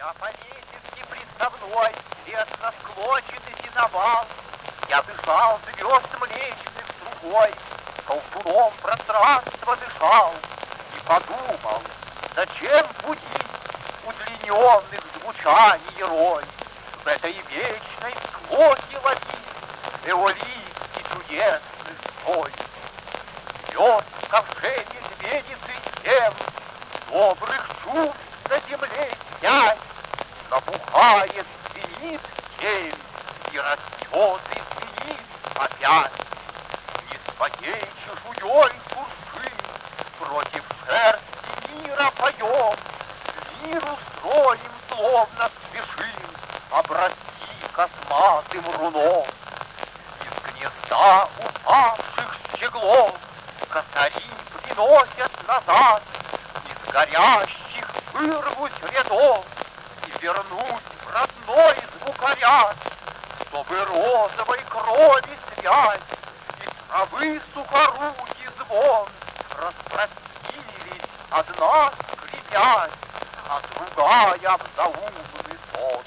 Я по лесенке приставной, Лесно склоченный сеновал, Я дышал звезд млечных стругой, Колтуном пространство дышал И подумал, зачем будить Удлиненных звучаний рой, В этой вечной склоке ловить Эолийский чудесный стой. Бьет в ковше медведицы всем Добрых чувств на земле сядь, Набухает, звенит тень, И растет, и звенит опять. Не своей чешуей куршин Против шерсти мира поем, Миру строим, словно спешим Обрасти косматым руном. Из гнезда упавших щеглов Косари приносят назад Из горящих вырвусь рядов И вернусь Чтобы розовой крови связь И травы сухорукий звон Распростились, одна скрипясь, А другая в заумный сон.